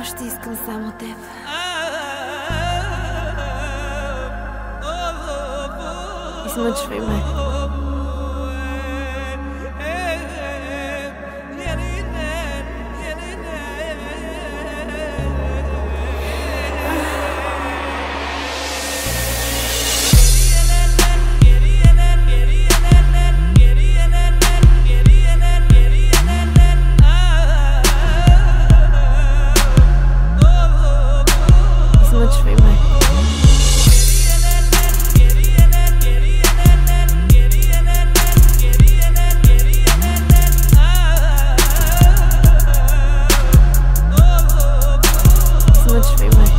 Още искам само теб. Измъчвай ме. everyone's.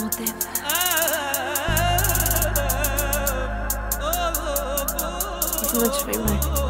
It's much favorite.